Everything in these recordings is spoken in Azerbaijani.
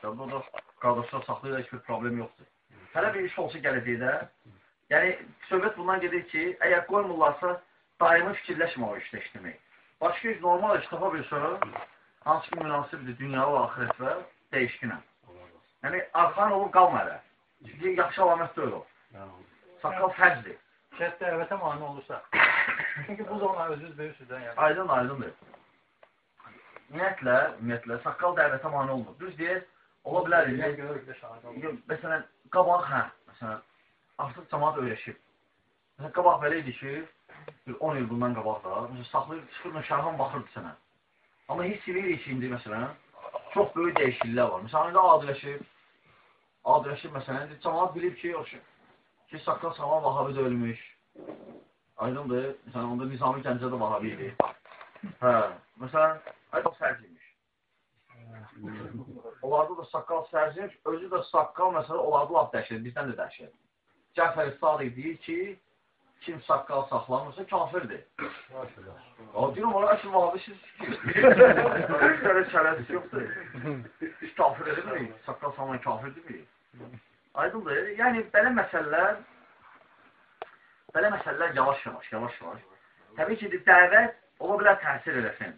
qardaşlar. Burada qardaşlar saxlayırlar, heç bir problem yoxdur. Hələ bir iş olsa gələcəkdə, yəni söhbət bundan gedir ki, əgər qoymurlarsa, daimi fikirləşmə o işdə işləmək. Başqa iş normal iş tapa bilsə, hansı ki münasibdir dünya və axirətlə dəyişkinə. Yəni, arxan olur, qalma hələ. Çünki yaxşı alamət deyil o. Saqqal fərcdir. Şərt dəvətə mani olursa. Çünki bu zaman özünüz bilirsiniz. Yəni. Aydın, aydındır. Ümumiyyətlə, ümumiyyətlə, saqqal dəvətə mani olmur. Düz deyir, ola bilər. Məsələn, qabaq, hə, məsələn, artıq cəmaat öyrəşib. Məsələn, qabaq belə idi ki, bir 10 il bundan qabaq da, məsələn, saxlayıb, çıxırdı, şərhan baxırdı sənə. Amma hiss edirik ki, indi, məsələn, çox böyük dəyişikliklər var. Məsələn, indi adiləşib, adiləşib, məsələn, indi cəmaat bilib ki, şey, ki, saqqal sağlam vahabi də ölmüş. Aydındır, məsələn, onda Nizami Gəncə də vahabi idi. Hə, məsələn, Aydın sərciymiş. Onlarda da saqqal sərciymiş, özü də saqqal, məsələn, onlarda laf dəhşət, bizdən də dəhşət. Cəfər Sadiq deyir ki, kim saqqal saxlamırsa kafirdir. O deyir, ona əsl vahabisiz ki, şərə şərəsi yoxdur. Biz kafir edilmirik, saqqal saxlayan kafirdir mi? Aydındır. Yəni, belə məsələlər, belə məsələlər yavaş-yavaş, yavaş-yavaş. Təbii ki, dəvət ola bilər təsir eləsin.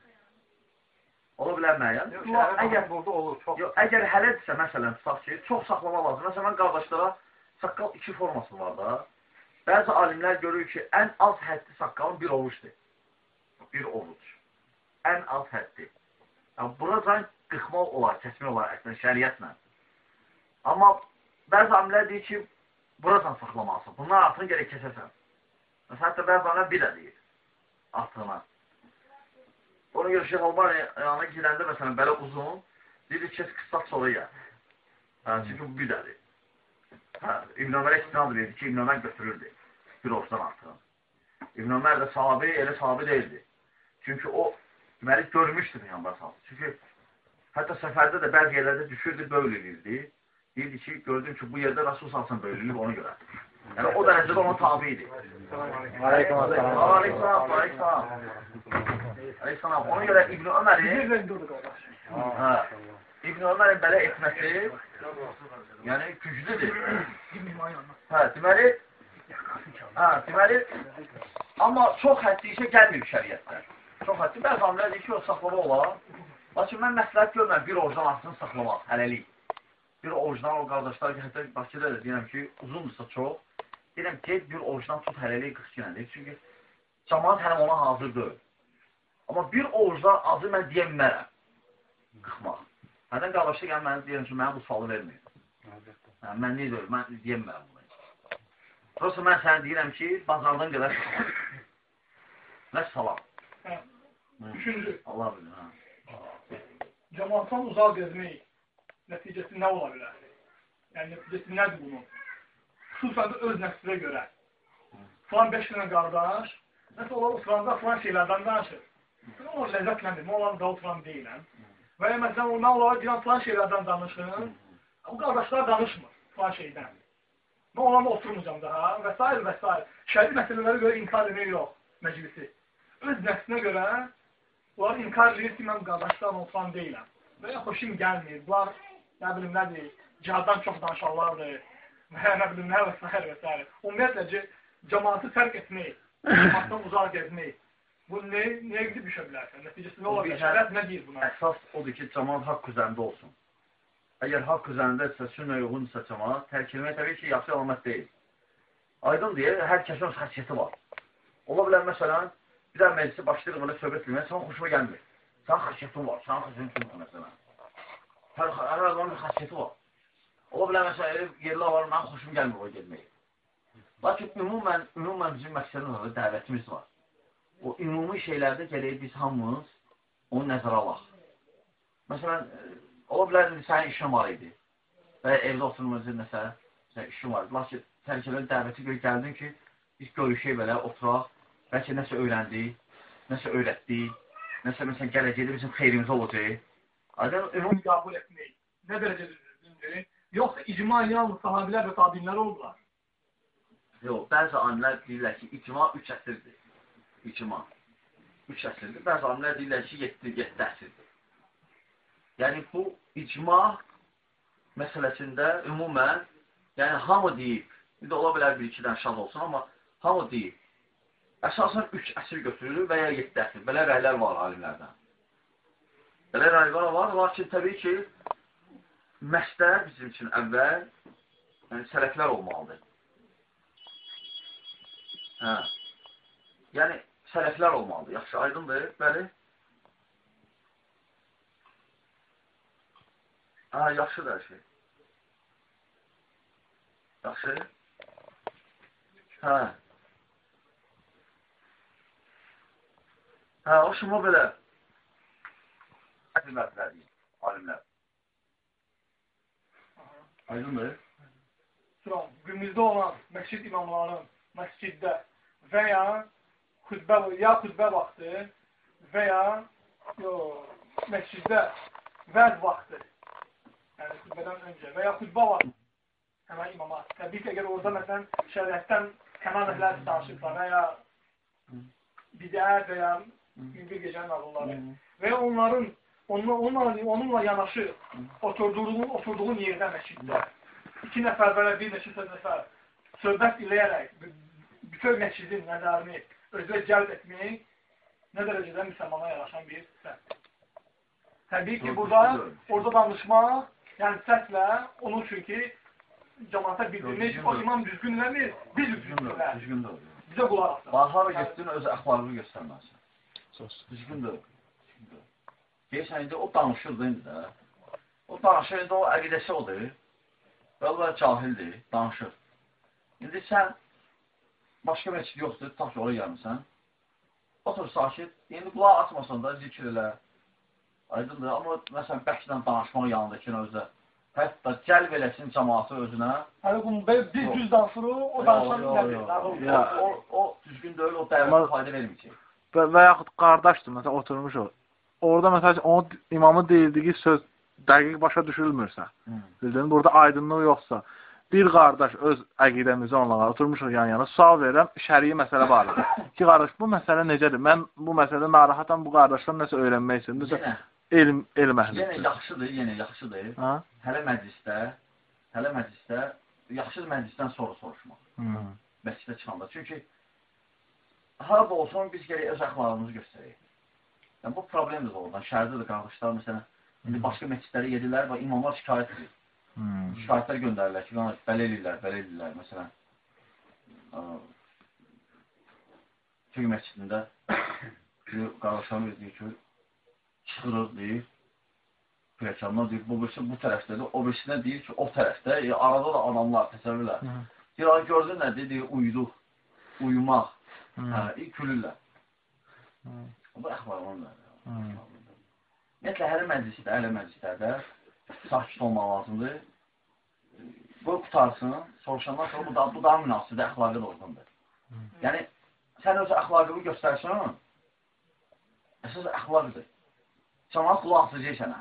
Ola bilər müəyyən. Yox, əgər burada olur, çox. Yox, əgər hələdirsə, məsələn, tutaq ki, çox saxlama lazım. Məsələn, mən qardaşlara saqqal iki forması var da. Bəzi alimlər görür ki, ən az həddi saqqalın bir ovucdur. Bir ovuc. Ən az həddi. Yəni, buradan qıxmaq olar, kəsmək olar əslən şəriətlə. Amma bəzi alimlər deyir ki, buradan saxlamalısan. Bundan artığını gerək kəsəsən. Məsələn, hətta bəzi alimlər bir də deyir artığına. Ona görə Şeyh Albani girəndə, məsələn, belə uzun, deyir ki, qıssat sonra gəl. Hə, çünki bu bidədir. Hə, İbn Ömərə istinad verir ki, İbn Ömər götürürdü bir ortadan artıq. İbn Ömər də sahabi, elə sahabi deyildi. Çünki o, deməli, görmüşdü Peyğəmbər sallallahu. Çünki hətta səfərdə də bəzi yerlərdə düşürdü, böylə edirdi. Deyirdi ki, gördüm ki, bu yerdə Rasul salsan böylülüb ona görə. Yəni o dərəcədə ona tabi idi. Aleyküm assalam. Aleyküm assalam. Aleyküm Ona görə İbn Ömərin hə, İbn Ömərin belə etməsi yəni güclüdür. Hə, deməli hə, deməli amma çox həddi işə gəlmir şəriətdə. Çox həddi. Bəzi alimlər deyir ki, o saxlama olar. Lakin mən məsləhət görməm bir orucdan altını saxlamaq, hələlik. Bir orucdan o qardaşlar ki, hətta Bakıda da deyirəm ki, uzundursa çox, deyirəm ki, bir orucdan tut hələlik 40 günədir. Çünki cəmaat hələm ona hazır deyil. Amma bir orucdan azı mən deyə bilmərəm. Qıxmaq. Hədən qardaşlar gələn mənə deyirəm ki, mənə bu sualı vermir. Hə, mən niyə deyirəm, mən deyə bilmərəm bunu. Prosta mən sənə deyirəm ki, bazardan qədər. Nə salam? Hə. Üçüncü. Allah bilir, hə. Cəmaatdan uzaq gezmək nəticəsi nə ola bilər? Yəni, nəticəsi nədir bunun? Xüsusən öz nəfsinə görə. Falan 5 dənə qardaş, nəsə olar oturanda falan şeylərdən danışır. Mən o ləzzətləndir, mən onların da oturan deyiləm. Və ya məsələn, mən onlara deyirəm, falan şeylərdən danışın. O qardaşlar danışmır falan şeydən. Mən onlarla oturmayacam daha və s. və s. Şəri məsələlərə görə inkar etmək yox məclisi. Öz nəfsinə görə bunlar inkar edir ki, mən qardaşlarla oturan deyiləm. Və ya xoşum gəlmir. Bunlar, nə bilim, nədir, cihaddan çox danışanlardır. Ya nə bilim, nə və s. və s. Ümumiyyətlə, cəmaatı tərk etmək, cəmaatdan uzaq gezmək. Bu nə, nəyə gidib düşə bilərsən? Nəticəsi nə ola bilər? Şərət nə deyir buna? Əsas odur ki, cəmaat haqq üzərində olsun. Əgər haqq üzərindəsə, sünnə uyğunsa cəmaat, tərk etmək təbii ki, yaxşı əlamət deyil. Aydın deyir, hər kəsin öz xəssiyyəti var. Ola bilər, məsələn, bir dənə məclisi başlayır, belə söhbət etməyə, sən xoşuma gəlmir. Sən xəssiyyətin var, sən xəssiyyətin var, məsələn. Hər, hər adamın xəssiyyəti var. Ola bilər, məsələn, yerlər var, mən xoşum gəlmir o gelməyi. Lakin ümumən, ümumən bizim məqsədimiz var, dəvətimiz var. O ümumi şeylərdə gələk biz hamımız onu nəzərə alaq. Məsələn, ola bilər, sənin işin var idi və evdə oturmamızda nəsə işin var idi. Lakin tərkəbəli dəvəti görə gəldin ki, biz görüşək belə, oturaq, bəlkə nəsə öyrəndik, nəsə öyrətdik, nəsə məsələn gələcəkdə bizim xeyrimizə olacaq. Aydın, ümumi qəbul etmək nə dərəcədə düzgündür? Yoxsa icma yalnız sahabilər və tabinlər oldular? Yox, bəzi alimlər deyirlər ki, icma üç əsrdir. İcma. Üç əsrdir. Bəzi alimlər deyirlər ki, 7, 7 əsrdir. Yəni, bu icma məsələsində ümumən, yəni hamı deyib, indi ola bilər bir iki dənə şaz olsun, amma hamı deyib, əsasən üç əsr götürülür və ya yeddi əsr. Belə rəylər var alimlərdən. Belə rəylər var, lakin təbii ki, məslər bizim üçün əvvəl yəni, sələflər olmalıdır. Hə. Yəni, sələflər olmalıdır. Yaxşı, aydındır, bəli. Hə, yaxşıdır hər şey. Yaxşı. Hə. Hə, o şuma belə. Alimlər deyil, alimlər. Aydındır. Sonra günümüzdə olan məscid imamlarının məsciddə və ya xütbə, ya xütbə vaxtı və ya yo, məsciddə vəz vaxtı, yəni xütbədən öncə və ya xütbə vaxtı həmən imama. Təbii ki, əgər orada məsələn şəriətdən kənar məhlər danışıblar və ya bidət və ya bir gecənin və ya onların onunla, onunla, onunla yanaşı oturduğun, oturduğun yerdə məsciddə iki nəfər ya bir neçə nəfər söhbət eləyərək bütün məscidin nəzərini özünə cəlb etmək nə dərəcədə müsəlmana yaraşan bir səhv. Təbii ki, burada orada danışmaq, yəni səslə onun üçün ki, cəmaata bildirmiş, o imam düzgünləmir, biz düzgünlər. Düzgündür. Bizə qulaq asın. Bax, hara getdin, öz əxlaqını göstərməlisən. Düzgündür. Düzgündür. Deyirsən, indi o danışırdı indi də. O danışır, indi o əqidəsi odur. Və Allah cahildir, danışır. İndi sən başqa məscid yoxdur, tutaq ki, oraya gəlmirsən. Otur sakit, indi qulaq açmasan da zikr elə. Aydındır, amma məsələn, bəkdən danışmaq yanındakı özə. Hətta cəlb eləsin cəmaatı özünə. Hələ bunu biz düz danışırıq, o danışan nədir? Ya, o, o düzgün deyil, o dəvətə fayda verməyəcək. Və, və yaxud qardaşdır, məsələn, oturmuş o. Orada məsələn, onun imamın deyildiyi söz dəqiq başa düşülmürsə, bildin, burada aydınlıq yoxsa, bir qardaş öz əqidəmizi onlara oturmuşuq yan-yana, sual verirəm, şəriyi məsələ barədə. Ki, qardaş, bu məsələ necədir? Mən bu məsələdə narahatam, bu qardaşdan nəsə öyrənmək istəyirəm. Nəsə elm, elm Yenə əhlidir. yaxşıdır, yenə yaxşıdır. Ha? Hələ məclisdə, hələ məclisdə, yaxşıdır məclisdən sonra soruşmaq. Hı. Məscidə çıxanda. Çünki harada olsun biz gərək öz əxlaqımızı göstərək. Yəni, bu problemdir oradan. Şəhərdə də qardaşlar, məsələn, indi başqa məscidlərə yedirlər və imamlar şikayət edir. Hı. Şikayətlər göndərirlər ki, qardaş, belə eləyirlər, belə eləyirlər, məsələn. Köy məscidində qardaşlarımız deyir ki, çıxırıq, deyir, pləkanlar deyir, bu birisi bu tərəfdədir, o birisinə deyir ki, o tərəfdə, e, arada da adamlar, təsəvvürlər. Deyir, ay gördün nə deyir, uyuduq, uyumaq, hə, ilk gülürlər. Hı. Bu. Hı. Ümumiyyətlə, hələ məclisdə, hələ məclislərdə sakit olmaq lazımdır. Bu qutarsın, soruşandan sonra bu da, bu daha münasibdir, əxlaqı da uyğundur. Yəni, sən öz əxlaqını göstərsən, əsas əxlaqdır. Cəmaat qulaq asacaq sənə.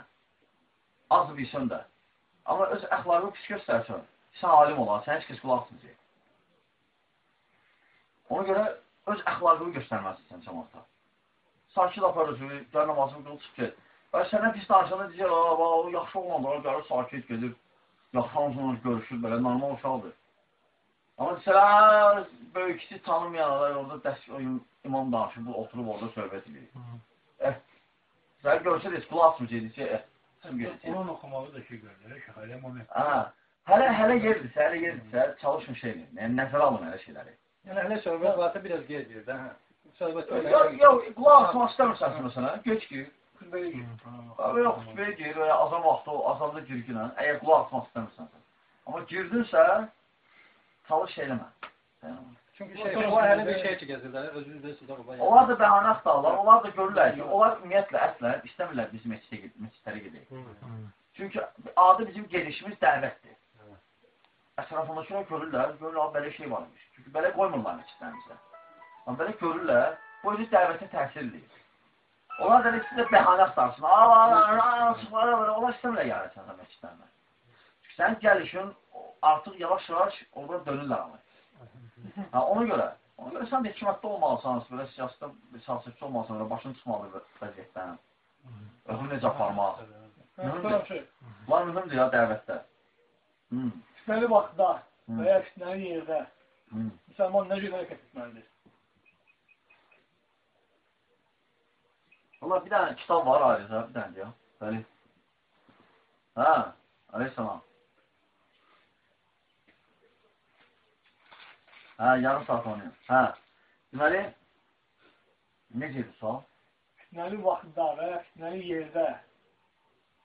Az bilsən də. Amma öz əxlaqını pis göstərsən, sən alim olar, sən heç kəs qulaq asmayacaq. Ona görə öz əxlaqını göstərməlisən sən Sakit aparıcı, gəl namazını qıl, çıx get. Və sənə pis danışanda deyəcək, "A, bax, o yaxşı olmadı, o gəlir sakit gedir, yaxşı hamısıyla görüşür, belə normal uşaqdır." Amma desələr, böyükçi tanımayanlar orada dərs imam danışır, bu oturub orada söhbət edir. Eh, sən görsə heç qulaq asmayacaq, deyəcək, "Eh, sən gedəcək." Onun oxumağı da şey görür, şəhərə moment. Ha, hələ hələ yerdirsə, hələ yerdirsə, çalışın şey edin. Yəni nəzərə alın elə şeyləri. Yəni hələ söhbət varsa biraz gedir də, hə. Yox, qulaq asmaq istəmirsən məsələn, geç ki, xütbəyə gir. Yox, xütbəyə gir ya azan vaxtı azanda girginə, əgər qulaq asmaq istəmirsənsə. Amma girdinsə, çalış eləmə. Çünki şey, o hələ bir şey gəzirlər, özünüz də sizə qulaq. Onlar da bəhanə axtarırlar, onlar da görürlər ki, onlar ümumiyyətlə əslən istəmirlər biz məscidə gedib, məscidlərə gedək. Çünki adi bizim gedişimiz dəvətdir. Ətrafındakılar görürlər, görürlər, belə şey varmış. Çünki belə qoymurlar məscidlərimizə. Amma belə görürlər, bu özü dəvətə təsir edir. Onlar da sizə bəhanə axtarsın. Onlar istəmirlər yarəsən da məscidlərlə. Çünki sənin gəlişin artıq yavaş-yavaş oradan dönürlər ama. Ha, ona görə, ona görə sən də hikmətdə olmalısan, belə siyasətdə siyasetçi olmalısan, başın çıxmalı vəziyyətdən. Özünü necə aparmaq. Bunlar mühümdür ya dəvətdə. Fitnəli vaxtda və ya fitnəli yerdə müsəlman nə cür hərəkət etməlidir? Valla bir tane kitap var ayrıca bir tane ya. Böyle. Ha, aleyhisselam. Ha, yarım saat oynuyor. Ha. Deməli, necədir sual? Fitnəli vaxtda və ya fitnəli yerdə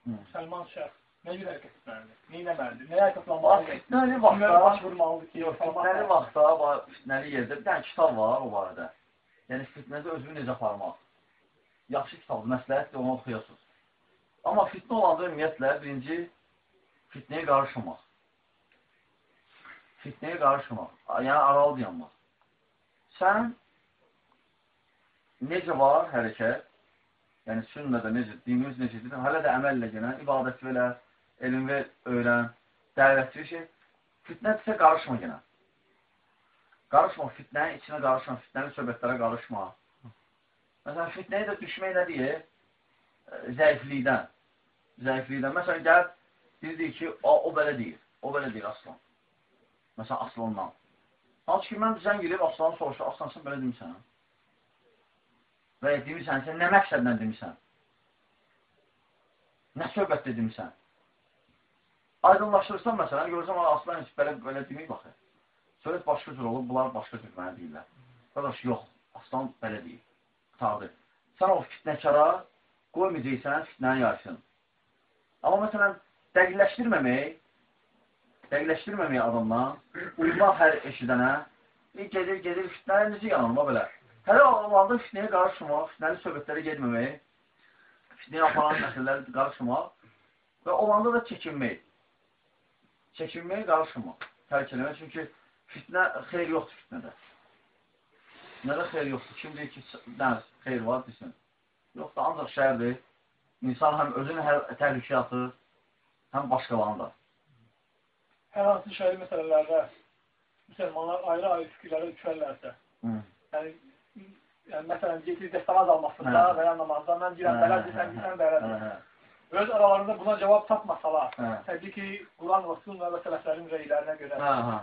Hı. müsəlman şəxs nə cür hərəkət etməlidir? Nə etməlidir? Nəyə Bax, əsaslanmalıdır? fitnəli Kimlərə baş vaxtda, vurmalıdır ki, yox, müsəlman fitnəli şəxs- vaxtda, bax, fitnəli yerdə bir tane kitab var o barədə. Yəni, fitnədə özünü necə aparmaq. Yaxşı kitabdır, məsləhətdir, onu oxuyasınız. Amma fitnə olanda ümumiyyətlə, birinci, fitnəyə qarışmamaq. Fitnəyə qarışmaq, yəni aralı dayanmaq. Sən necə var hərəkət, yəni sünnədə necə, dinimiz necədir, hələ də əməllə gələn, ibadət verə, elm ver, öyrən, dəvətçi şey, fitnədirsə qarışma yenə. Qarışma, fitnənin içinə qarışma, fitnənin söhbətlərə qarışma. Məsələn, fitnəyə də düşmək nə deyir? E, Zəiflikdən. Zəiflikdən. Məsələn, gəlib, deyir ki, o, o belə deyir, o belə deyir aslan. Məsələn, aslandan. Halbuki ki, mən zəng gelib aslanı soruşdu, aslan sən belə demirsən. Və demirsən, sən nə məqsədlə demirsən? Nə söhbətdə demirsən? Aydınlaşdırırsan məsələn, görürsən, aslan heç belə, belə deməyib baxır. Söhbət başqa cür olub, bunlar başqa cür mənə deyirlər. Qardaş, yox, aslan belə deyir. Qutardı. Sən o fitnəkara qoymayacaqsən, fitnəni yaysın. Amma məsələn, dəqiqləşdirməmək, dəqiqləşdirməmək adamdan, uymaq hər eşidənə, e, gedir, gedir, fitnəyə necə yanılma belə. Hələ olanda fitnəyə qarışmaq, fitnəli söhbətlərə getməmək, fitnəyə aparan məsələləri qarışmaq və olanda da çəkinmək. Çəkinməyə qarışmaq, tərk eləmək. Çünki fitnə, xeyr yoxdur fitnədə. Fitnədə xeyr yoxdur. Kim deyir ki, nə, xeyr var, desin. Yoxdur, ancaq şərdir. İnsan həm özünü hər təhlükəyə atır, həm başqalarını da. Hər hansı şəri məsələlərdə müsəlmanlar ayrı-ayrı fikirlərə düşərlərsə, yəni, yəni məsələn, getir dəstəmaz almasında və ya namazda mən deyirəm belədir, sən. Hə, hə, Öz aralarında buna cavab tapmasalar, təbii ki, Quran Sünnə və sələflərin rəylərinə görə Hə, hə.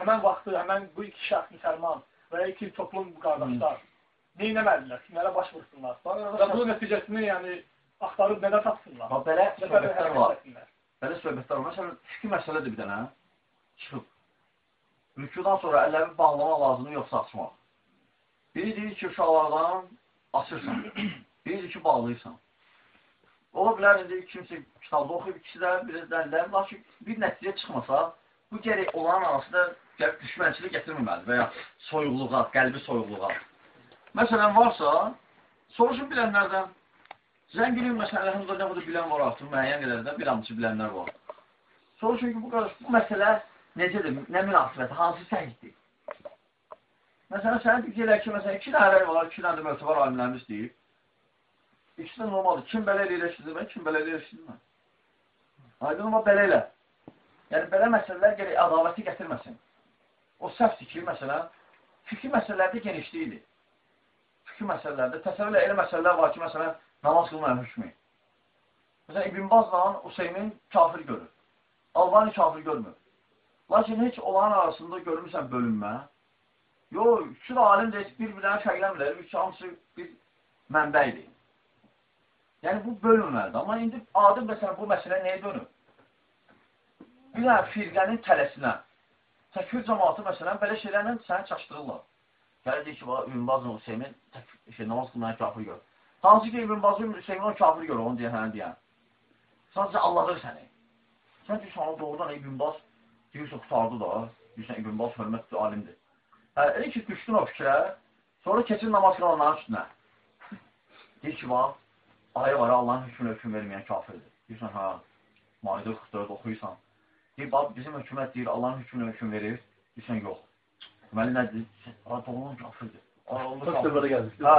həmən vaxtı, həmən bu iki şəxs müsəlman və ya iki toplum qardaşlar nə etməlidirlər, kimlərə baş vursunlar və bunun nəticəsini yəni axtarıb nədə tapsınlar. Bax, belə söhbətlər var. Belə söhbətlər var. Məsələn, fikir məsələdir bir dənə. Çıxıb. Rükudan sonra əlləri bağlamaq lazımdır, yoxsa açmaq. Biri deyir ki, uşaqlardan açırsan. Biri deyir ki, bağlayırsan. Ola bilər, indi kimsə kitabda oxuyub, ikisi də biraz dəlilər. Lakin bir nəticə çıxmasa, bu gərək olan arasında düşmənçilik gətirməməli və ya soyuqluğa, qəlbi soyuqluğa. Məsələn, varsa, soruşun bilənlərdən, Zəng edin, məsələn, əlhamdülillah, nə qədər bilən var artıq, müəyyən qədər də bir amcı bilənlər var. Soruşun ki, bu, qardaş, bu məsələ necədir, nə münasibəti, hansı səhiddir? Məsələn, sənə deyirlər ki, məsələn, iki dənə var, iki dənə də mötəbar alimlərimiz deyib. İkisi də normaldır. Kim belə elə eşidir, kim belə elə eşidir. Aydın amma belə elə. Yəni, belə məsələlər gerək ədavəti gətirməsin. O səhvdir ki, məsələn, fikri məsələlərdə genişliyidir. Fikri məsələlərdə, təsəvvürlə elə məsələlər var ki, məsələn, namaz qılmayan hökmü. Məsələn, İbn Bazla Hüseynin kafir görür. Albani kafir görmür. Lakin heç onların arasında görmürsən bölünmə. Yox, üçü də alim deyil, bir-birlərini şəkləmirlər, üç hamısı bir mənbəydir. Yəni, bu bölünməlidir. Amma indi adım məsələn, bu məsələ nəyə dönür? Bir dənə firqənin tələsinə. Təkfir cəmatı məsələn, belə şeylərlə səni çaşdırırlar. Gəlir deyir ki, İbn Bazla Hüseynin şey, namaz qılmayan kafir görür. Hansı ki İbn Bazım Hüseynin o kafir görür, onu deyən, hənə deyən. Sadəcə Allahdır səni. Sən deyirsən, o doğrudan İbn Baz deyirsən, qutardı da, deyirsən, İbn Baz hörmətli alimdir. Hə, elə ki, düşdün o fikrə, sonra keçin namaz qılanların üstünə. Deyir ki, bax, ayı var, Allahın hökmünə hökm verməyən kafirdir. Deyirsən, hə, Maidə 44 oxuyursan. Deyir, bax, bizim hökumət deyir, Allahın hökmünə hökm verir. Deyirsən, yox. Deməli, nədir? Deyirsən, doğrudan kafirdir. Hə,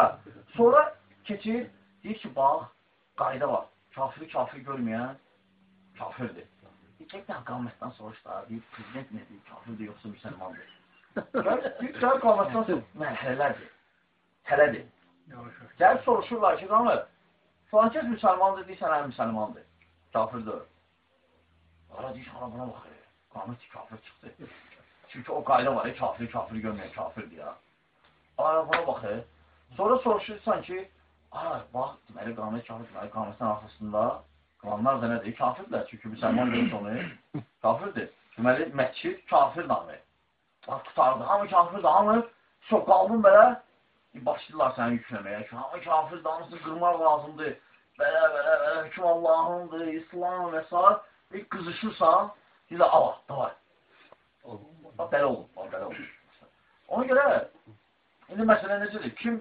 sonra keçir, deyir ki, bax, qayda var. Kafiri kafir görməyən kafirdir. Gerçəkdən qamətdən soruş da, deyir, prezident nədir, kafirdir yoxsa müsəlmandır? Gəl qamətdən soruş, mərhələlərdir, tələdir. Gəl soruşurlar ki, qamı, filan kəs müsəlmandır, deyirsən, həm müsəlmandır, kafirdir. Ara deyir, ana buna baxır. Qamət kafir çıxdı. Çünki o qayda var ya, kafir, kafir görməyən kafirdir ya. Ay, buna baxır. Sonra soruşursan ki, ay, bax, deməli, qamət kafir, deməli, qamətin arxasında qalanlar da nədir? Kafirdirlər, çünki müsəlman deyil onu. Kafirdir. Deməli, məscid kafir namı. Bax, tutardı, hamı kafirdir, hamı çox qalbın belə, başlayırlar səni yükləməyə ki, hamı kafirdir, hamısını qırmaq lazımdır. Belə, belə, belə, hüküm Allahındır, İslam və s. Bir qızışırsan, deyirlər, Allah, davay. Bax, belə olur, bax, belə olur. Ona görə, indi məsələ necədir? Kim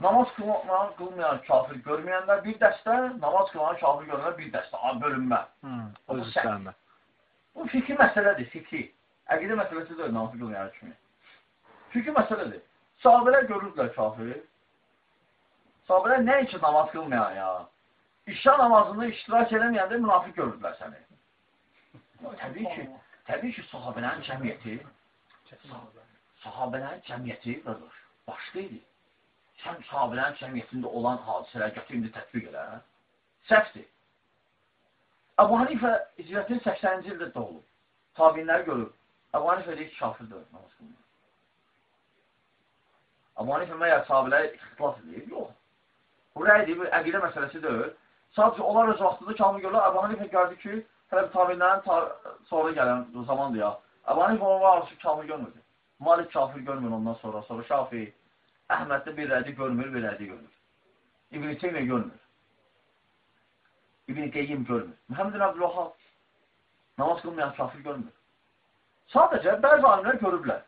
namaz qılmayan, qılmayan kafir görməyənlər bir dəstə, namaz qılan kafir görməyənlər bir dəstə, bölünmə. Hı. Bu fikri məsələdir, fikri. Əqidə məsələsi deyil, namaz qılmayan kimi. Fikri məsələdir. Sahabələr görürdülər kafiri. Sahabələr nə üçün namaz qılmayan ya? İşə namazında iştirak eləməyəndə münafiq görürdülər səni. Təbii ki, təbii ki, sahabələrin cəmiyyəti, sahabələrin cəmiyyəti, qardaş, başqa idi. Sən sahabələrin cəmiyyətində olan hadisələr gətir, indi tətbiq elə. Səhvdir. Əbu Hanifə icrətin 80-ci ildə doğulub. Tabinləri görüb. Əbu Hanifə deyir ki, kafirdir namaz qılmıyor. Əbu Hanifə məyər sahabələri ixtilaf edir? Yox. Bu rəydir, bu əqidə məsələsi deyil. Sadəcə onlar öz vaxtında kamil görürlər. Əbu Hanifə gördü ki, hələ bir tabinlərin ta sonra gələn zamandır ya. Əbu Hanifə onun var kamil görmürdü. Malik kafir görmür ondan sonra. Sonra Şafi, Əhməddə bir rədi görmür, bir rədi görmür. İbn-i Teymiyyə görmür. İbn-i Qeyyim görmür. Muhammed Abdülvahab namaz qılmayan kafir görmür. Sadəcə bəzi alimlər görüblər.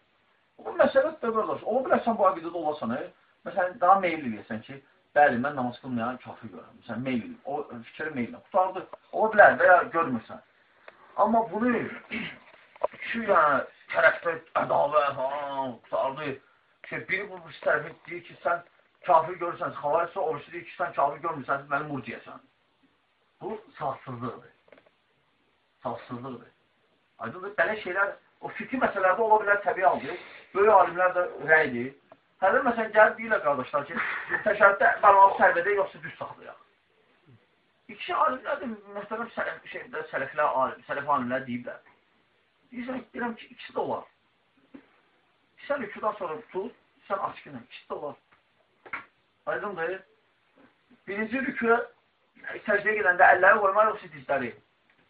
Bu məsələ də qardaş, ola bilərsən bu əqidədə olasan, e? məsələn, daha meyil eləyəsən ki, bəli, mən namaz qılmayan kafir görürəm. Məsələn, meyil. O fikrə meyil eləyim. Qutardı. Ola bilər və ya görmürsən. Amma bunu şu yəni tərəfdə ədavə, ha, qutardı. Ki, biri bu bu tərəfə deyir ki, sən kafir görürsən, xavarisi o birisi deyir ki, sən kafir görmürsən, məni murciyəsən. Bu safsızlıqdır. Safsızlıqdır. Aydındır, belə şeylər o fikri məsələlərdə ola bilər təbii aldır. Böyük alimlər də rəydir. Hələ məsələn gəlib deyirlər qardaşlar ki, təşəbbüdə bəlalı tərbiyyədə yoxsa düz saxlayaq. İki alimlər də mühtərəm şeydə, sələflər, alim, sələf alimlər deyiblər. Deyirsən, deyirəm ki, ikisi də olar. Sən rükudan sonra tut, sən açqınla, ikisi də olar. Aydındır. Birinci rüküyə səcdəyə gedəndə əlləri qoymaq yoxsa dizləri.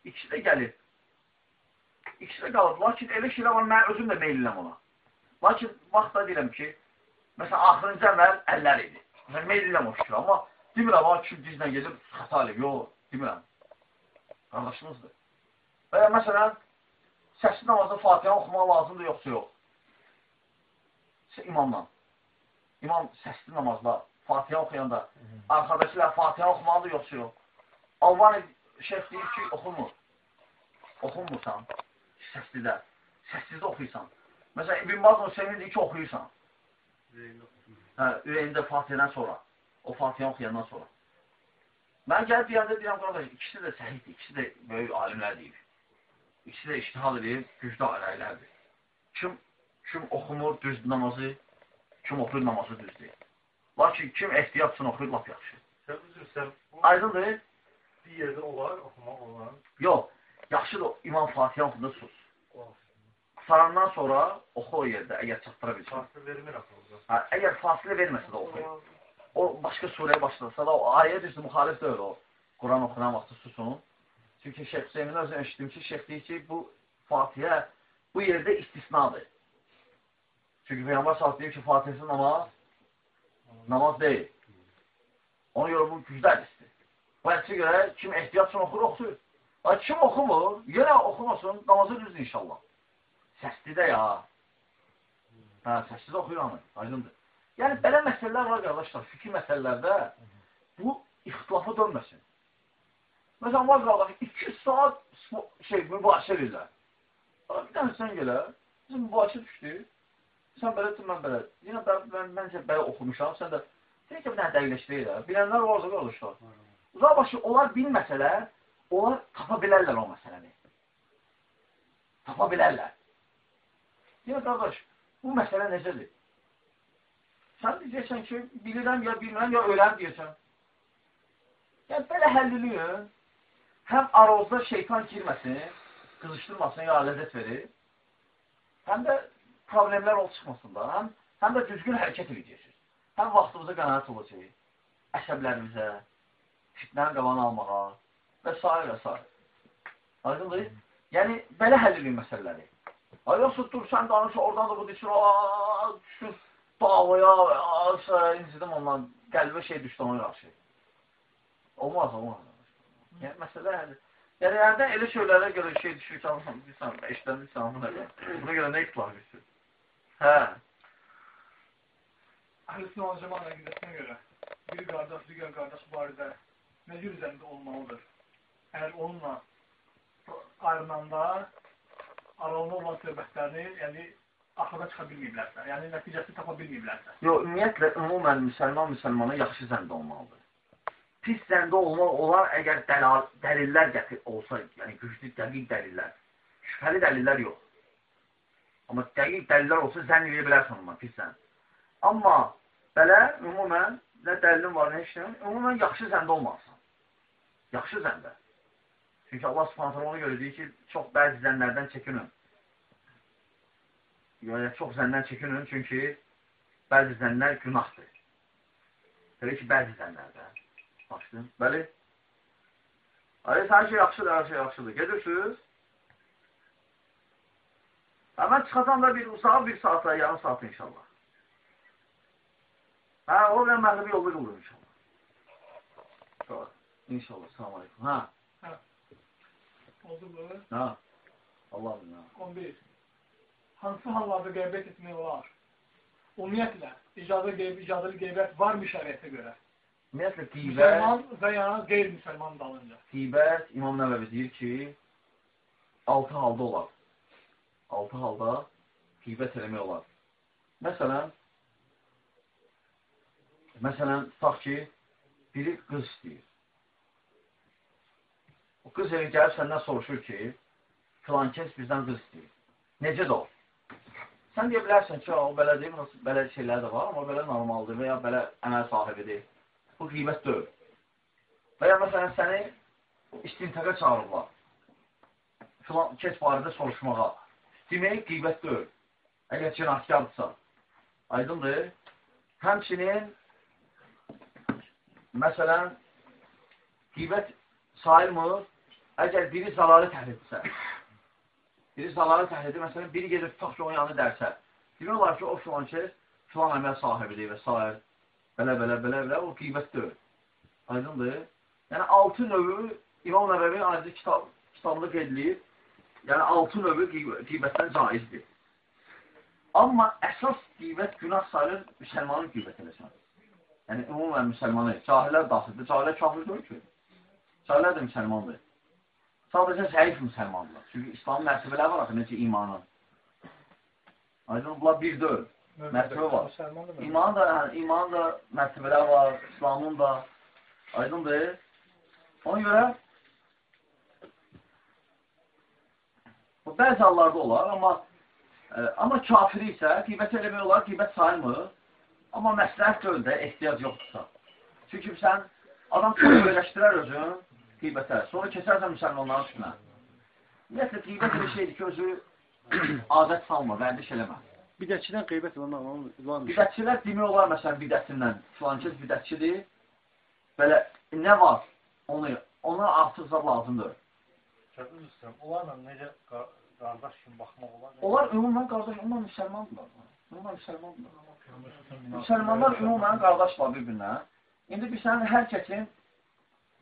İkisi də gəlir. İkisi də qalıb. Lakin elə şeylər var, mən özüm də meyliləm ona. Lakin vaxt da deyirəm ki, məsələn, axırıncı əməl əllər idi. Məsələn, meyliləm o fikir. Amma demirəm, ha, kişi dizlə gedib xəta eləyib. Yox, demirəm. Qardaşımızdır. Və ya məsələn, səsli namazda Fatihə oxumaq lazımdır, yoxsa yox. İmamla. İmam səsli namazda Fatihə oxuyanda arxadakılar Fatihə oxumalıdır, yoxsa yox. Albani şeyh deyir ki, oxumur. Oxumursan səslidə. Səssizdə oxuyursan. Məsələn, İbn Baz Hüseynin deyir ki, oxuyursan. Hə, ürəyində Fatihədən sonra. O Fatihə oxuyandan sonra. Mən gəlib deyəndə deyirəm, qardaş, ikisi də səhiddir, ikisi də böyük alimlər deyir. İkisi də iştihad edir, güclü alələrdir. Kim, kim oxumur düz namazı, kim oxuyur namazı düz deyil. Lakin kim ehtiyatçın oxuyur, lap yaxşı. Sən üzrsən, bu Aydındır? bir yerdə olar, oxumaq olar. Yox. Yaxşıdır, İmam Fatihə oxuda sus. Olar. Qusarandan sonra oxu o yerdə, əgər çatdıra bilsin. Fasilə vermir axı. Ha, əgər fasilə verməsə də oxuyur. O başqa surəyə başlasa da, o ayə düzdür, müxalif deyil o. Quran oxunan vaxtı susun. Çünki Şeyh Hüseynin özünü eşitdim ki, Şeyh deyir ki, bu Fatihə bu yerdə istisnadır. Çünki Peyğəmbər sallallahu deyir ki, Fatihəsiz namaz namaz deyil. Ona görə bu güclü hədisdir. Bu hədisə görə kim ehtiyat üçün oxur, oxuyur. Ay, kim oxumur, yenə oxumasın, namazı düzdür inşallah. Səslidə ya. Hə, səslidə oxuyur hanı, aydındır. Yəni, belə məsələlər var, qardaşlar, fikir məsələlərdə bu ixtilafa dönməsin. Məsələn, var qardaş, iki saat şey, mübahisə edirlər. Bir dənə sən gələ, bizim mübahisə düşdü, sən belə, mən belə. Yenə mən, mən, məncə belə oxumuşam, sən də, deyək ki, bir dənə dəqiqləşdirək də. Bilənlər varsa, qardaşlar. Zabaşı, onlar bilməsələr, onlar tapa bilərlər o məsələni. Tapa bilərlər. Yenə qardaş, bu məsələ necədir? Sən deyəcəksən ki, bilirəm ya bilmirəm ya öyrən deyəcəksən. Yəni, belə həlliliyin, həm arazda şeytan girməsin, qızışdırmasın, ya ləzzət verir. Həm də problemlər ol çıxmasın da. Həm, həm də düzgün hərəkət edəcəksiniz. Həm vaxtımıza qənaət olacaq. Əsəblərimizə, fitnənin qalanı almağa və s. və s. Aydındır? Yəni, belə həll edin məsələləri. Ay, yoxsa dur, sən danış, oradan da bu düşür, aaa, düşür, davaya, aaa, incidim ondan, qəlbə şey düşdü ona qarşı. Olmaz, olmaz. Yəni, məsələ həll Yəni, hərdən elə şeylərə görə şey düşür ki, Allahım, bilsən, eşləndirsən, amma nə Buna görə nə ixtilaf etsin? Hə. Əhl-i olan cəmaat əqidəsinə görə bir qardaş, digər qardaş barədə nə cür üzərində olmalıdır? Əgər onunla ayrılanda aralarında olan söhbətlərini, yəni axıra çıxa bilməyiblərsə, yəni nəticəsi tapa bilməyiblərsə. Yox, ümumiyyətlə, ümumən müsəlman müsəlmana yaxşı zəndə olmalıdır. Pis zəndə olmaq olar əgər dəlal, dəlillər gətir olsa, yəni güclü, dəqiq dəlillər. Şübhəli dəlillər yox. Amma dəqiq dəlillər olsa zənn edə bilərsən onunla pis zənd. Amma belə, ümumən, nə dəlilin var, nə işləm, ümumən yaxşı zəndə olmalısan. Yaxşı zəndə. Çünki Allah subhanətlə ona görə deyir ki, çox bəzi zənlərdən çəkinin. Yəni, çox zəndən çəkinin, çünki bəzi zənlər günahdır. Elə ki, bəzi zənlərdə. Başlayın. Bəli. Ay, hər şey yaxşıdır, hər şey yaxşıdır. Gedirsiniz. Hemen çıxacam da bir uzağa bir saata, yarım saat inşallah. Hə, o və məğribi yolda qılır inşallah. Sonra, inşallah, selamun aleyküm. Hə, Oldu bu. hə. Allah billah. 11. Hansı hallarda qeybət etmək olar? Ümumiyyətlə, icazə qeyb, icazəli qeybət varmı şəriətə görə? Ümumiyyətlə, qeybət, Müsəlman və ya qeyri-müsəlman dalınca. qeybət, İmam Nəvəvi deyir ki, altı halda olar. Altı halda qeybət eləmək olar. Məsələn, məsələn, tutaq ki, biri qız istəyir. O qız evi gəlib səndən soruşur ki, filan kəs bizdən qız istəyir. Necə də o? Sən deyə bilərsən ki, o belə deyil, belə şeylər də var, amma belə normaldır və ya belə əməl sahibidir. Bu qiymət deyil. Və ya məsələn səni istintaqa çağırırlar. Filan keç barədə soruşmağa. Demək qiymət deyil. Əgər cinayətkardırsa. Aydındır. Həmçinin məsələn qiymət sayılmır. Əgər biri zalalı təhriddirsə. Biri zalalı təhlidi, məsələn, biri gedir tutaq ki, onun yanı dərsə. Demək olar ki, o filan ki, filan əməl sahibidir və s. Belə, belə, belə, belə, o qiymət deyil. Aydındır. Yəni, altı növü İmam Nəvəvi ayrıca kitab, kitabında qeyd edilir. Yəni, altı növü qiymətdən caizdir. Amma əsas qiymət günah sayılır müsəlmanın qiymət eləsən. Yəni, ümumən müsəlmanı, cahilər daxildir. Cahilər kafir deyil ki. Cahilər də müsəlmandır. Sadəcə zəif müsəlmandır. Çünki İslamın mərtəbələri var axı, necə imanın. Aydın, bunlar bir deyil. Mərtəbə var. Müsəlmandır mı? İman da, yəni, iman da mərtəbələr var, İslamın da. Aydındır. Ona görə bu bəzi hallarda olar, amma e, amma kafiri isə qiymət eləmək olar, qiymət sayılmır. Amma məsləhət də, ehtiyac yoxdursa. Çünki sən adam çox öyrəşdirər özün qiymətə, sonra keçərsən müsəlmanların üstünə. Ümumiyyətlə, qiymət bir şeydir ki, özü adət salma, vərdiş eləmə. Bidətçidən qeybət mı? Bidətçilər demək olar, məsələn, bidətindən, filankəs bidətçidir, belə nə var, onu, ona artıq zad lazımdır. Sözünüz istəyirəm. Onlarla necə qa- qardaş kimi baxmaq olar? Onlar ümumən qardaş, onlar müsəlmandırlar. Onlar müsəlmandırlar. Müsəlmanlar ümumən qardaşlar bir-birinə. İndi biz sənin hər kəsin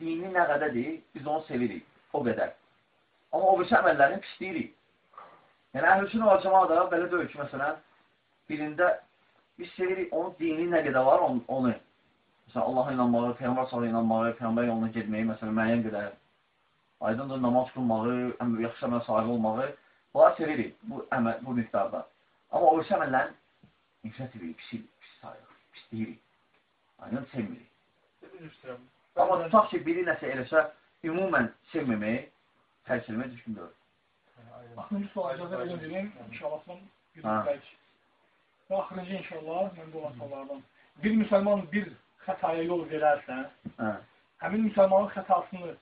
dini nə qədədir, biz onu sevirik, o qədər. Amma o birisi əməllərini pisləyirik. Yəni, əhlüsün o cəma da belə deyil ki, məsələn, birində biz sevirik, onun dini nə qədər var, onu. onu. Məsələn, Allaha inanmağı, Peyğəmbər sallallahu inanmağı, Peyğəmbər yoluna getməyi, məsələn, müəyyən qədər aydındır, namaz qılmağı, əm, yaxşı əməl sahibi olmağı, bunları sevirik bu, əməl, bu miqdarda. Amma o birisi əməllərin nifrət edirik, pis, pis sayırıq, pis deyirik. Aynen sevmirik. Sözünüz istəyirəm. Amma tutaq ki, biri nəsə eləsə, ümumən sevməmək, tərk etmək düzgün deyil. Axırıncı sual icazə verin dedim. İnşallah son gözləyik. Və axırıncı inşallah mən bu olan. Bir müsəlman bir xətaya yol verərsə, Hə. həmin müsəlmanın xətasını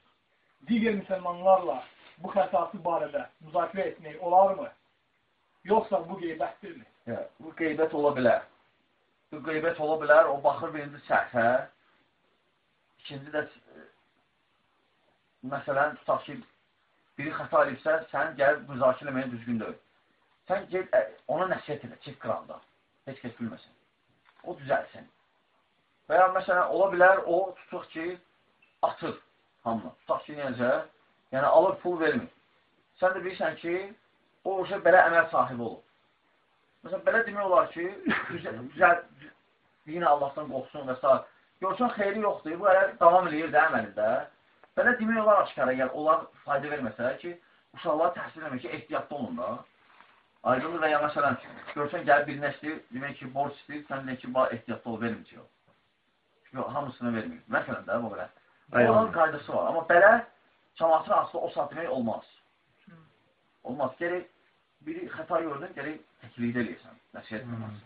digər müsəlmanlarla bu xətası barədə müzakirə etmək olarmı? Yoxsa bu qeybətdirmi? Hə, bu qeybət ola bilər. Bu qeybət ola bilər, o baxır birinci səhvə, ikinci də e, məsələn, tutaq ki, biri xəta edibsə, sən gəlib müzakirə eləməyə düzgün deyil. Sən gel, ona nəsiyyət elə, çək qıranda. Heç kəs bilməsin. O düzəlsin. Və ya məsələn, ola bilər, o tutaq ki, atır hamını. Tutaq ki, necə? Yəni, alır, pul vermir. Sən də bilirsən ki, o olsa belə əməl sahibi olur. Məsələn, belə demək olar ki, düzəl, düzəl, yenə Allahdan qorxsun və s. Görsən, xeyri yoxdur, bu elə davam edir də əməlində. Belə demək olar aşkara, yəni onlar fayda verməsə ki, uşaqlar təhsil eləmək ki, ehtiyatlı olun da. Aydındır və ya məsələn, görsən gəlib birinə istəyir, demək ki, borc istəyir, sən deyək ki, bax, ehtiyatlı ol, verməyəcək. Çünki hamısını vermir. Məsələn də, bu belə. Onların qaydası var. Amma belə cəmatın aslı o saat demək olmaz. Olmaz. Gerək biri xəta gördün, gerək təklikdə eləyəsən. Nəsiyyət etməməsin.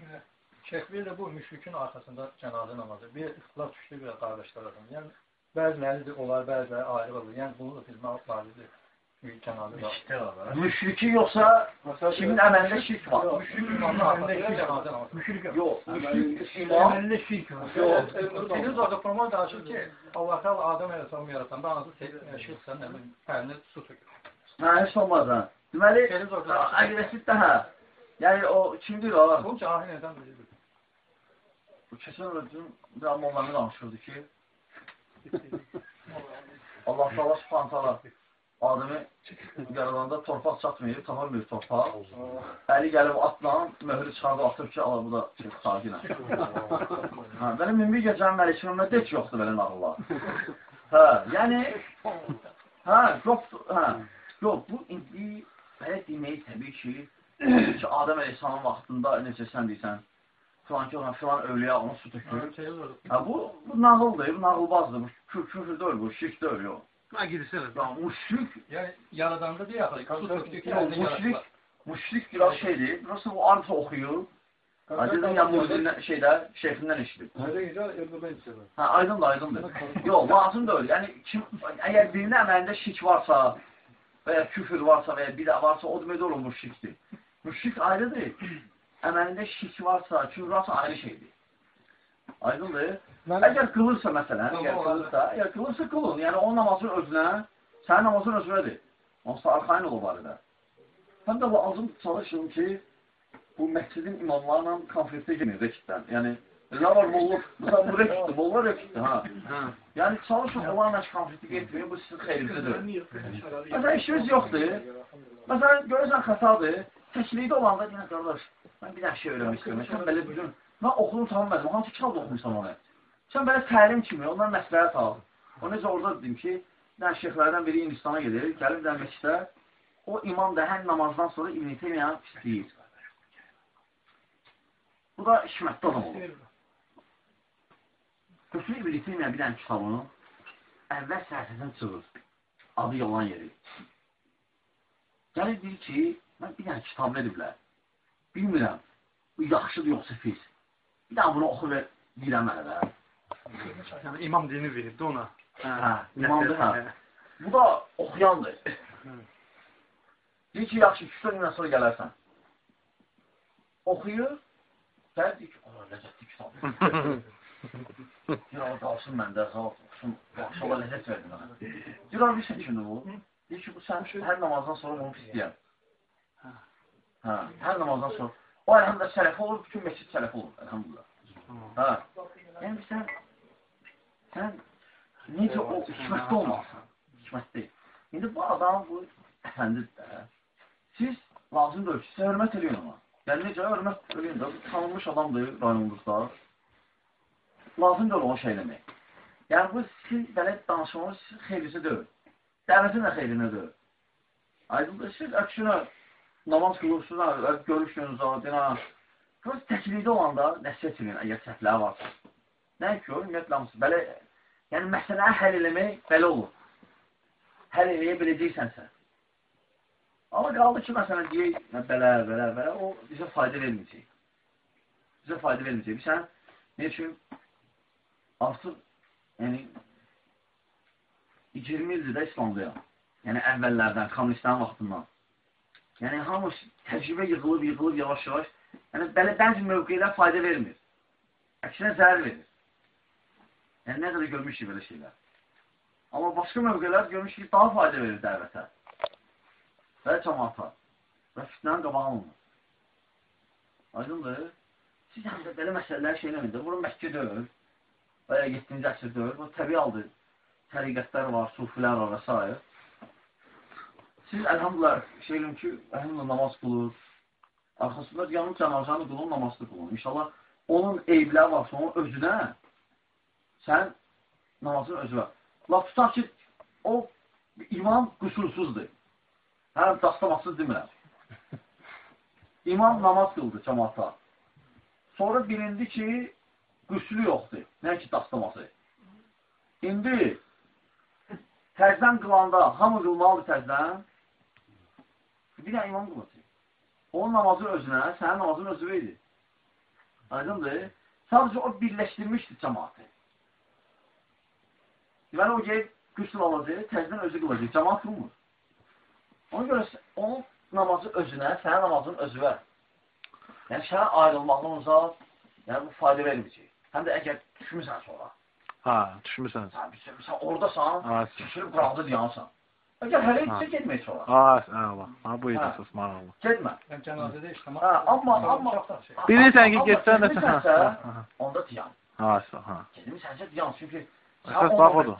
Şeyh de bu müşrikin arkasında cenaze namazı. Bir ixtilaf düştü bir kardeşler arasında. Yani bəziləri de olar, bəziləri ayrı olur. Yəni bunu da bilmə vacibdir. Büyük cenaze var. Müşriki yoxsa kimin əməlində şirk var? Müşrik cenaze namazı. Müşrik yok. Yox, müşrik imam Əməlində şirk var. Yox. Deniz orada Kur'an danışır ki Allah Teala Adem Aleyhisselam'ı yaratan da anası şirksən əmin əlini su tökür. Hə, heç olmaz ha. Deməli, əqrəsib də hə. Yəni o kimdir o? Bu cahil neden bilir? Keçən rəcüm bir amollarını danışırdı ki, Allah Teala subhanahu taala Adem'i yaradanda torpaq çatmayıb, tapamıyor torpaq. Əli gəlib atla, möhrü çıxardı, atıb ki, ala bu da şey, sakinə. ha, belə mümkün gecənin məlikimə heç yoxdur belə nağıllar. hə, yəni, hə, yoxdur, hə. Yox, bu indi belə demək təbii ki, ki, Adəm Əleyhisselamın vaxtında necə sən deyirsən, filan ki, ona filan övliya onu su tökür. Deniz orada. Ha, bu, bu nağıldır, bu nağılbazdır, bu kür, küfür deyil, bu şirk deyil, yox. Ha girsene. Ya müşrik, Yani yaradanda diye su töktü ki yox, müşrik, müşrik biraz şeydir, nasıl bu arsa oxuyur, Aydın ya muzindən, şeydə, şeyxindən eşidir. Nerede güzel öldürmeyi sever. Hə, aydındır, aydındır. Yox, lazım deyil. Yəni, kim, əgər birinin əməlində şirk varsa və ya küfür varsa və ya bidə varsa, o demək olur müşrikdir. Müşrik ayrıdır. Əməlində şirk varsa, küfür varsa ayrı şeydir. Aydındır. Əgər qılırsa məsələn, əgər qılırsa, əgər qılırsa qılın. Yəni o namazın özünə, sənin namazın özünədir. Onsuz arxayın ol o barədə. Həm də lazım çalışın ki, bu məscidin imamlarla konfliktə girmir rəkiddən. Yəni, nə var molla, mesela bu rəkiddir, molla rəkiddir, ha. Ha. Yəni çalışın onlarla konfliktə getməyin, bu sizin xeyrinizdir. Məsələn, işimiz yoxdur. Məsələn, görürsən xətadır, təklikdə olanda deyən qardaş, mən bir dənə şey öyrənmək istəyirəm. Sən belə bütün, mən oxudum tanımadım, hansı kitab oxumusan onu? Sən belə təlim kimi, ondan məsləhət al. O necə orada dedim ki, dənə şeyxlərdən biri Hindistana gedir, gəlib dənə məscidə, o imam da hər namazdan sonra İbn-i Teymiyyanı pisləyir. Bu da hikmətli adam olur. Götürür İbn-i Teymiyyə bir dənə kitabını, əvvəl səhifəsini çığır. Adı yalan yeri. Gəlir deyir ki, mən bir dənə kitab ediblər. Bilmirəm, bu yaxşıdır yoxsa pis. Bir dənə bunu oxu və deyirəm mənə də. Yani imam dini verirdi ona. Hə, imamdır, hə. Bu da oxuyandır. Deyir ki, yaxşı, 2 gündən sonra gələrsən. Oxuyur, gəlir deyir ki, o, ləzzətli kitab. Deyir, qalsın məndə, sağ olsun, maşallah ləzzət verdi mənə. Deyir, bilirsən kimdir bu? Deyir ki, bu sən hər namazdan sonra bunu pisləyən. Hə, hər namazdan sonra. O, əlhamdülillah, sələfi olur, bütün məscid sələfi olur, əlhamdülillah. Hə, yəni sən, sən necə o hikmətli olmalısan? Hikmətli. İndi bu adam, bu əfəndidir də. Siz lazım deyil ki, siz hörmət eləyin ona. Yəni necə hörmət eləyin də, tanınmış adamdır rayonumuzda. Lazım deyil ona şey eləmək. Yəni bu sizin belə danışmanız xeyrinizə deyil. Dəvətin də xeyrinə deyil. Aydındır, siz əksinə namaz qılırsınız, görüşünüz ha, Biraz təklikdə olanda nəsiyyət edin, əgər səhvləri varsa. Nə ki ümumiyyətlə belə, yəni məsələni həll eləmək belə olur. Həll eləyə biləcəksənsə. Amma qaldı ki, məsələn, deyək, "Nə belə, belə, belə, o bizə fayda verməyəcək. Bizə fayda verməyəcək. Sən, nə üçün artıq, yəni, 20 ildir də İslamdayam. Yəni əvvəllərdən, kommunistlərin vaxtından. Yəni hamı təcrübə yığılıb, yığılıb yavaş-yavaş. Yəni belə bəzi mövqelər fayda vermir. Əksinə zərər verir. Yəni nə qədər görmüşük belə şeylər. Amma başqa mövqelər görmüşük ki, daha fayda verir dəvətə. Və cəmaata. Və fitnənin qabağı alınır. Aydındır. Siz həm də belə məsələlər şey eləməyin. də. Bura Məkkə deyil. Və ya 7-ci əsr deyil. Bu təbii aldı. Təriqətlər var, sufilər var və s. Siz əlhamdülillah şey eləm ki, əlhamdülillah namaz qılır. Arxasında yanım cənazanı qılın, namazlı qılın. İnşallah onun eybləri varsa, onun özünə sən namazın özü var. Laf tutaq ki, o imam qüsursuzdur. Həm dastamasız demirəm. İmam namaz qıldı cəmaata. Sonra bilindi ki, qüslü yoxdur. Nə ki, dastaması. İndi təzdən qılanda hamı qılmalıdır təzdən. Bir dənə imam qılacaq. Onun namazı özünə, sənin namazın özü verir. Aydındır. Sadəcə o birləşdirmişdir cəmaatı. Deməli, o gəlib qüsl alacaq, təzdən özü qılacaq. Cəmaat qılmır. Ona görə onun namazı özünə, sənin namazın özü ver. Yəni, sənə ayrılmaqla uzaq, yəni bu fayda verməyəcək. Həm də əgər düşmüsən sonra, Ha, düşmüsən. sən, sən oradasan, Ha, düşürüb qıraqda diyansan. Əgər hələ etsə getmək sonra. ha, ha, ha, bu idi əsas maraqlı. Getmə. Yəni cənazədə işləmək. Ha, amma, amma, Bilirsən ki, getsən də ha, onda diyan. ha, ha. Getmirsənsə diyan. Çünki Əsas bax odur.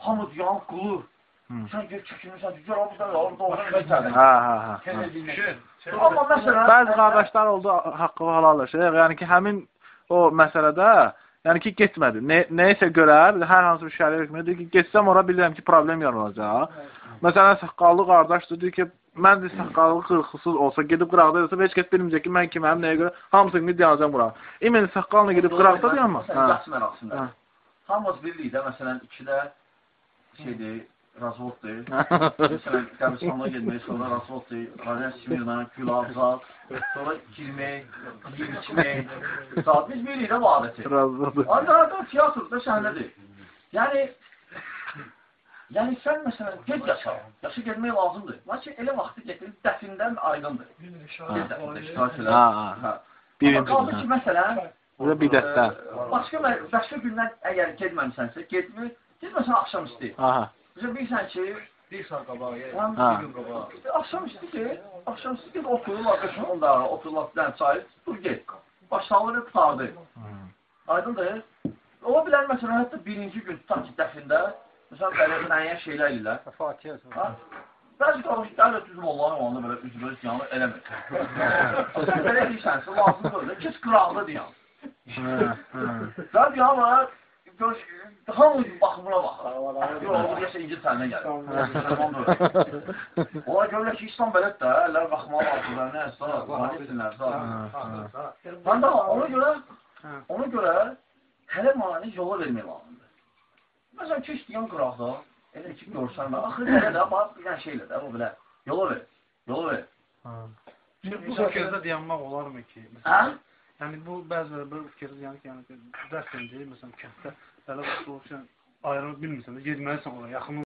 Hamı diyan, qulur. Hı. Sən gör çəkilmirsən, digər orada, orada, orada. Ha, ha, ha. ha. Amma məsələn, Bəzi qardaşlar oldu haqqı halallaşır. Yəni ki, həmin o məsələdə yəni ki, getmədi. Ne, nəyisə görər, hər hansı bir şərait hökmündə ki, getsəm ora bilirəm ki, problem yaranacaq. Məsələn, saqqallı qardaşdır, deyir ki, mən də saqqallı qırxısız olsa, gedib qıraqda olsa, heç kəs bilməyəcək ki, mən kiməm, nəyə görə, hamısını dayanacam bura. İmən saqqalla gedib qıraqda. Məsələn, Hə. Hə. Hamımız bilirik də, məsələn, ikidə şeydir, razvoddur. Məsələn, qəbristanlığa getmək, sonra razvoddur, Raden Smirna, Gülabzad, sonra girmək, yiyib içmək. Saat biz bilirik bu adəti. Razıdır. Ancaq da tiyatroda səhnədir. Yəni, yəni sən məsələn, gec yaşa, yaşa getmək lazımdır. Lakin elə vaxtı getirib dəfindən aydındır. Gec dəfində iştirak elə. Ha, ha. Birinci. qaldı ki, məsələn, Bu da bidətdə. Ə, Başqa başqa gündən əgər getməmisənsə, getmir. Getməsən axşam üstü. Aha. Bizə bilirsən ki, Bir saat qabağa, yəni, bir gün qabağa. axşam üstü ki, axşam üstü get otururlar qışında, otururlar bir dənə çay, dur get. Başlanır qutardı. Aydındır? Ola bilər məsələn hətta birinci gün tutaq ki, dəfində məsələn belə müəyyən şeylər eləyirlər. Fatihə. Bəzi qardaşlar da düzüm Allahın onu belə üzbəüz yanı eləmir. Sən belə deyirsənsə, lazımdır keç qıraqda deyən. Zaten ya ama gör, hamı baxımına baxır. Yox, o deyəsə İngiliz təlinə gəlir. Ola görürlər ki, İslam belədir də, əllər baxmağa baxırlar, nə, sağ, vanitsinlər, sağ. Mən də ona görə, ona görə hələ mani yola vermək lazımdır. Məsələn, keç deyən qıraqda, elə ki, görsən də, axı belə də, bax, bir dənə şeylə də, bu belə, yola ver, yola ver. Şimdi bu fikirdə dayanmaq olarmı ki? Hə? Yəni bu bəziləri bu fikirdə yəni ki, yəni dərs deyil, məsələn, kənddə belə olursa ayrılıb bilmirsən də, getməlisən ora, yaxın